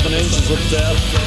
seven inches of death.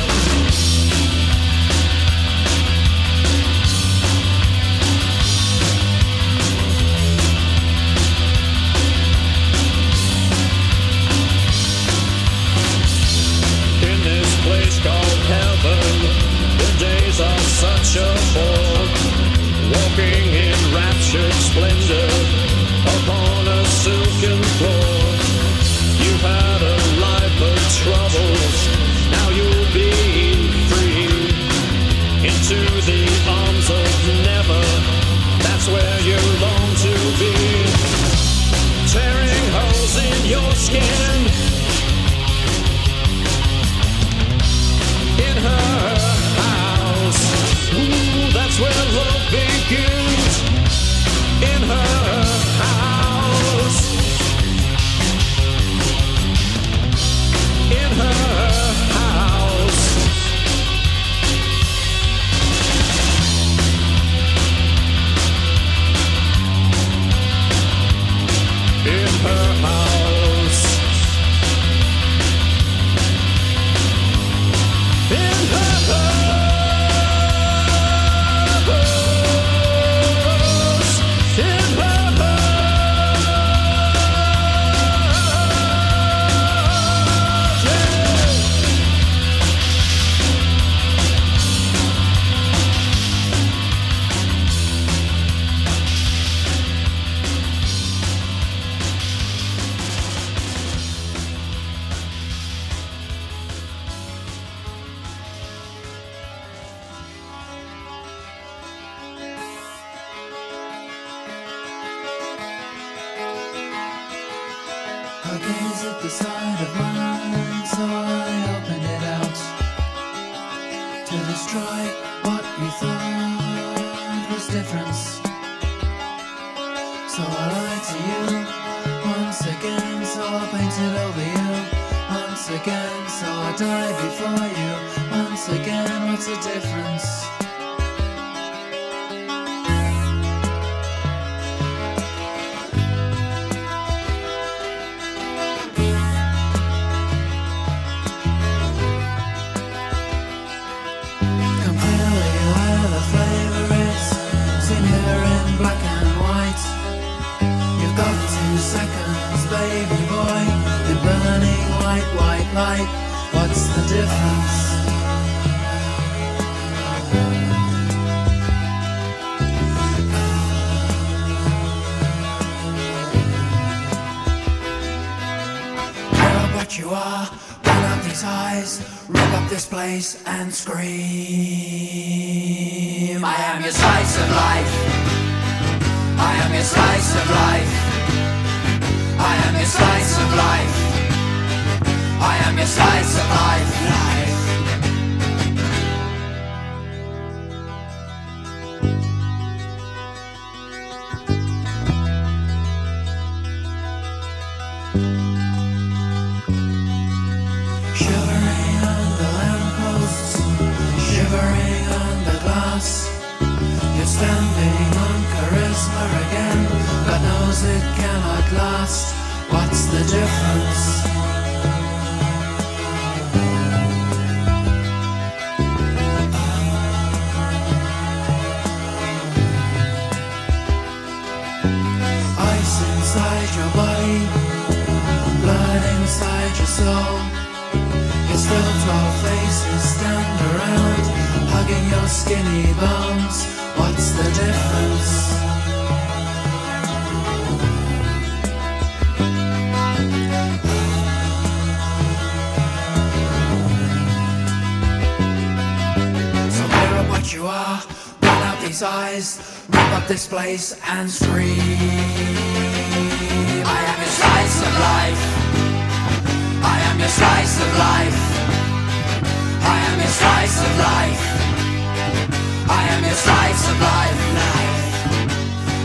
difference. How about you are? Pull out these eyes, rip up this place and scream. I am your slice of life. I am your slice of life. I am your slice of life. I am your slice of life. What you are. Run out these eyes, rip up this place and scream. I am your slice of life. I am your slice of life. I am your slice of life. I am your slice of life.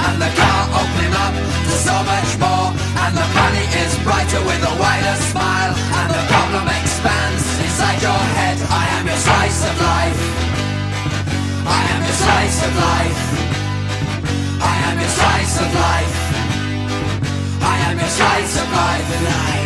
And the car opening up to so much more. And the money is brighter with a wider smile. And the problem expands inside your head. I am your slice of life. I am your slice of life. I am your slice of life. I am your slice of life. life.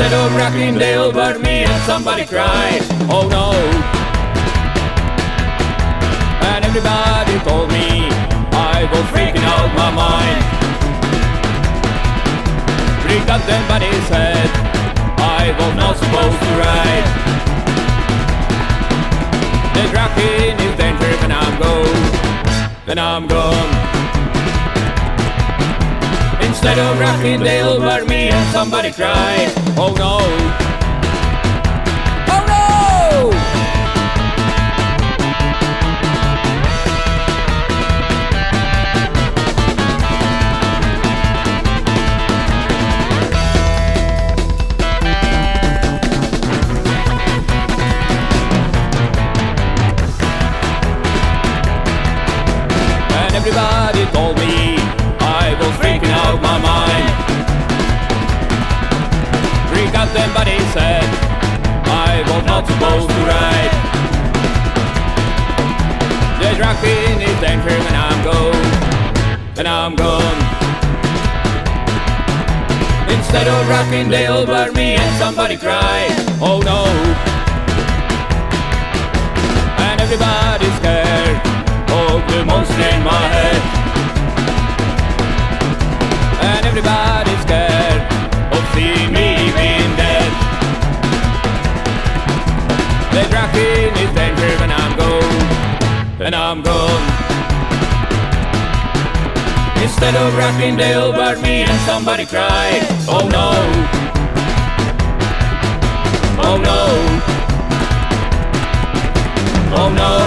Instead of rocking, they'll burn me and somebody cried, oh no. And everybody told me I was freaking out my mind. Freaked out then, but said I was not supposed to ride. The dragon is dangerous and I'm gone, and I'm gone. Instead of rocking, they'll burn me and somebody cried, oh no. Then, but he said I was not supposed to ride. The dragon is dangerous and I'm gone, and I'm gone. Instead of rocking, they'll burn me and somebody cried, oh no. And everybody's scared of the monster in my head. And everybody's scared of seeing The dragon is dangerous and I'm gone, and I'm gone. Instead of rocking, they'll me and somebody cried, oh no. Oh no. Oh no.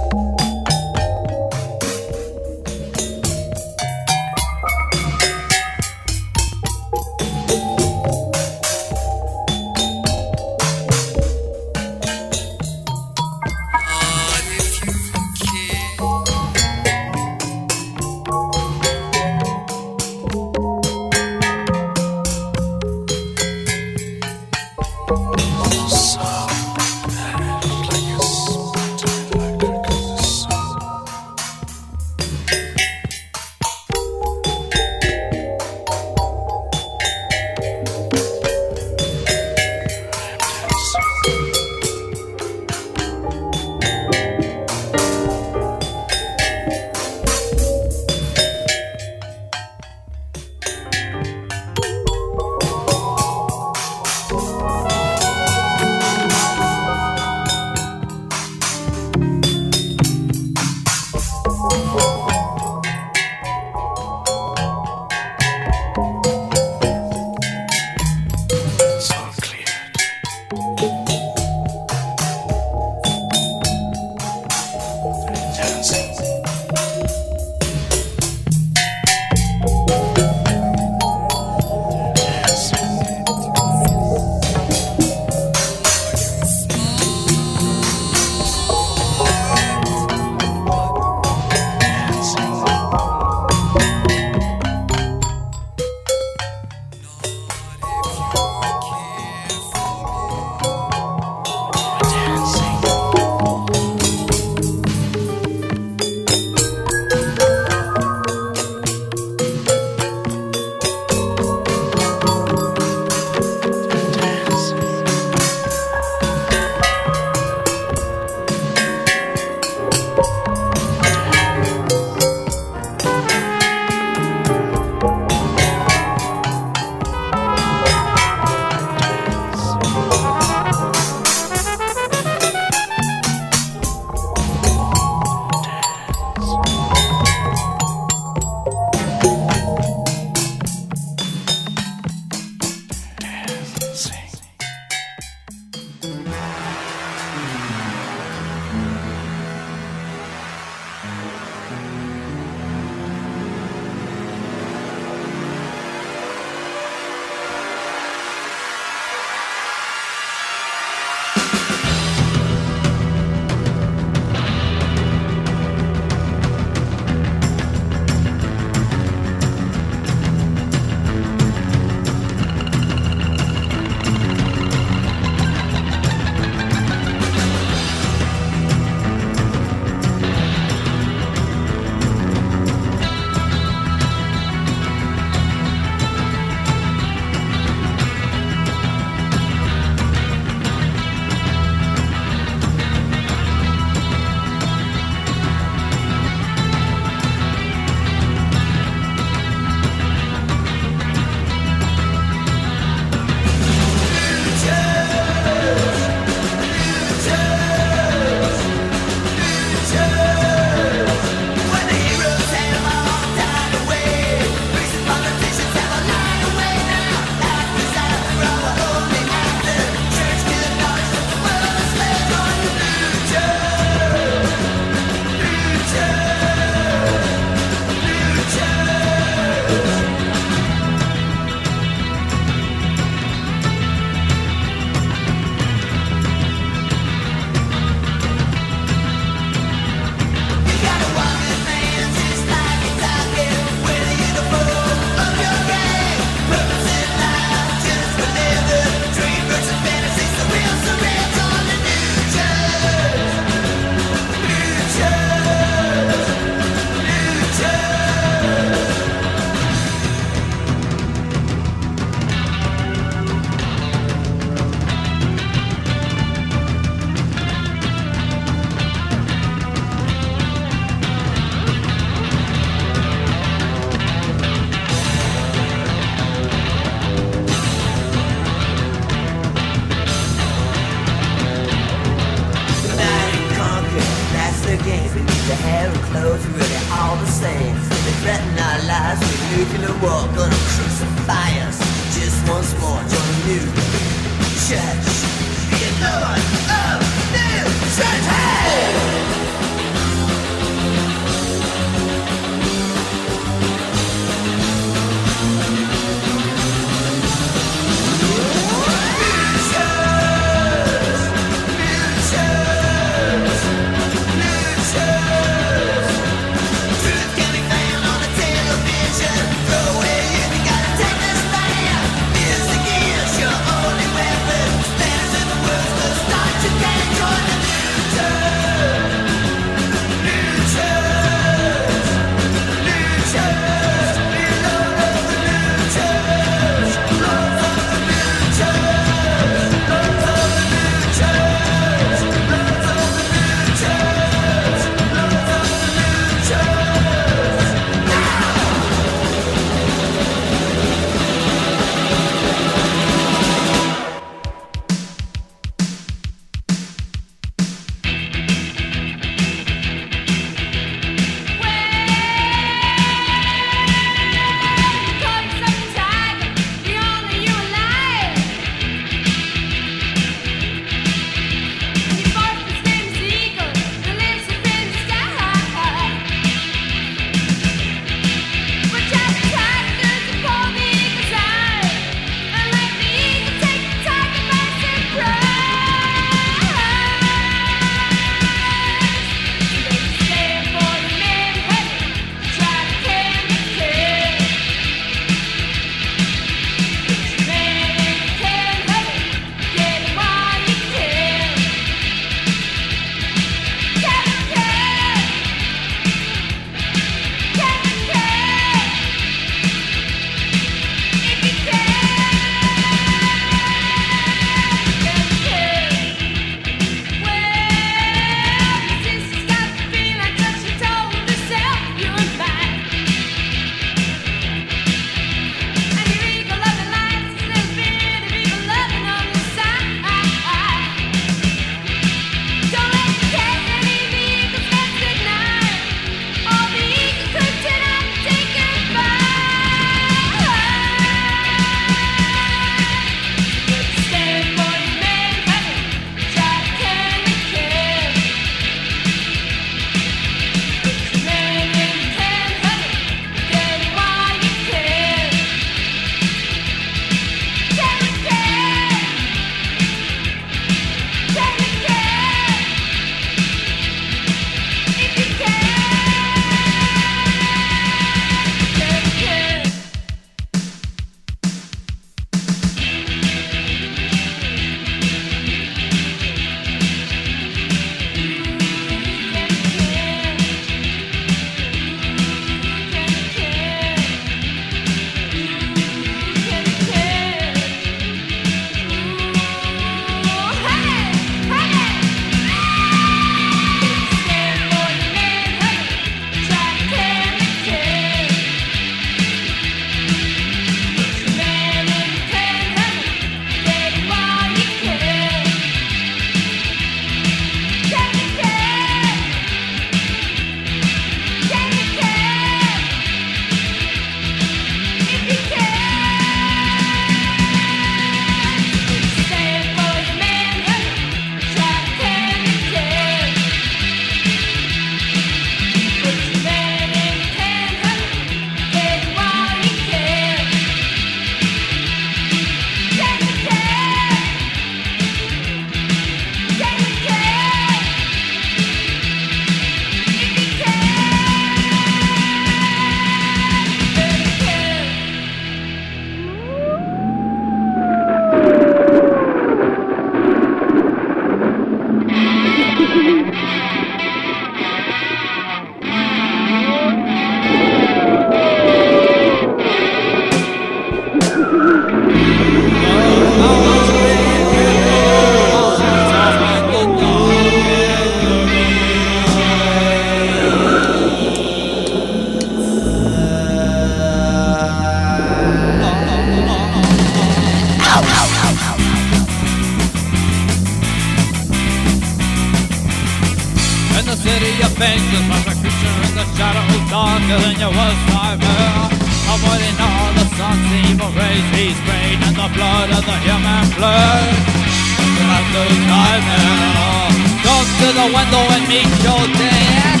And meet your death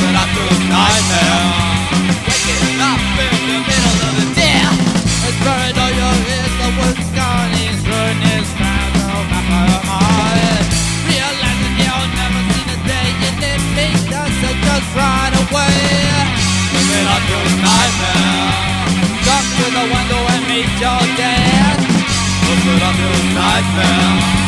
But I lose nightmare. Waking up in the middle of the day. It's buried all your ears The wood's gone. He's ruined. His crown So back of mind Realizing you'll never see the day. You live me does so just right away. Living up to nightmare. Come to the window and meet your death Living up to nightmare